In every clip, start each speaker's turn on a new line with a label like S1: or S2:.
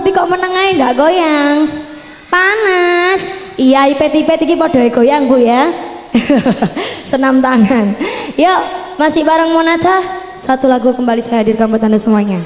S1: tapi kok meneng nggak goyang. Panas. Iya ipet-ipet iki padha goyang Bu ya. Senam tangan. Yuk, masih bareng Monata. Satu lagu kembali saya hadirkan buat Anda semuanya.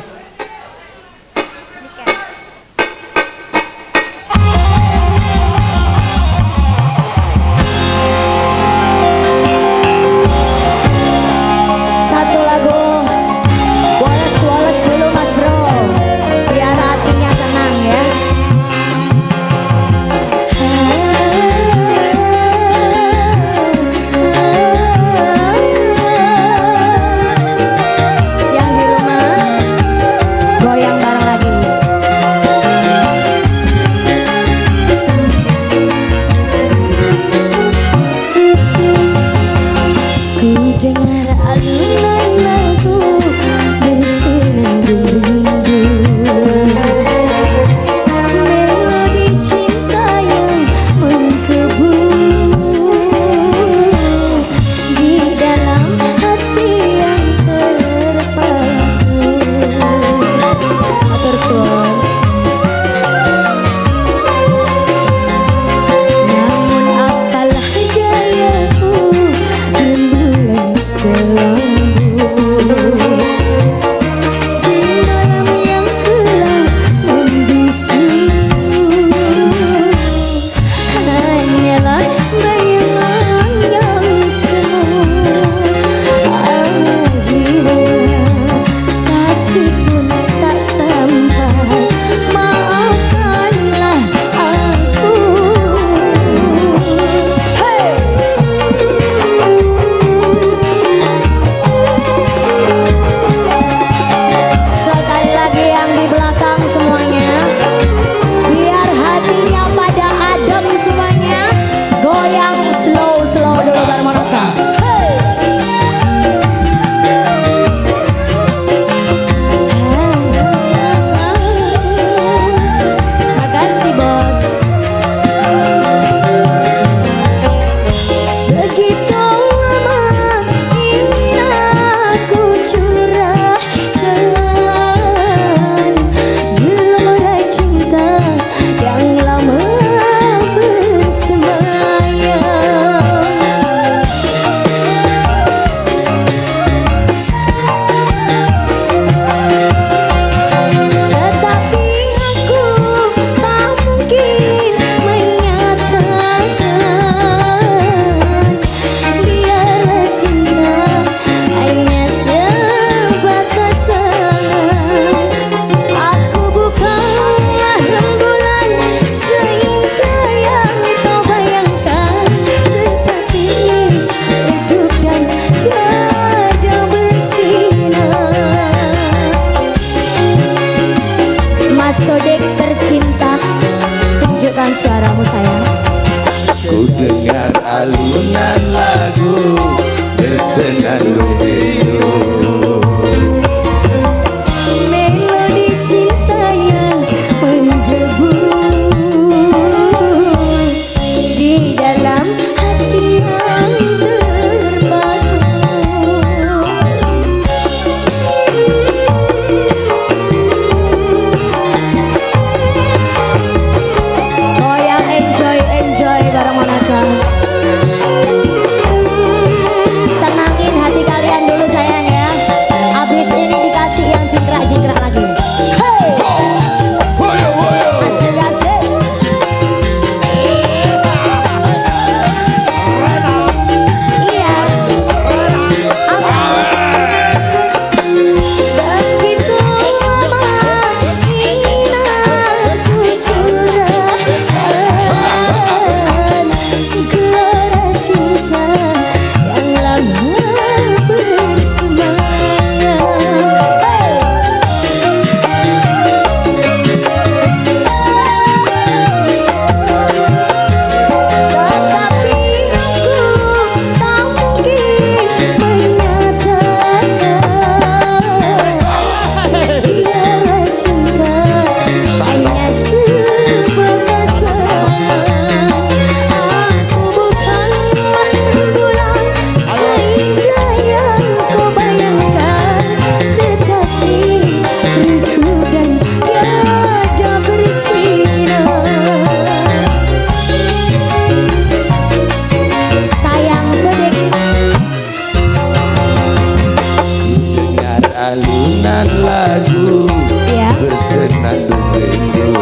S1: Ku dengar alunan lagu Bersenandung rindu.
S2: alunan lagu ya. bersenandung rindu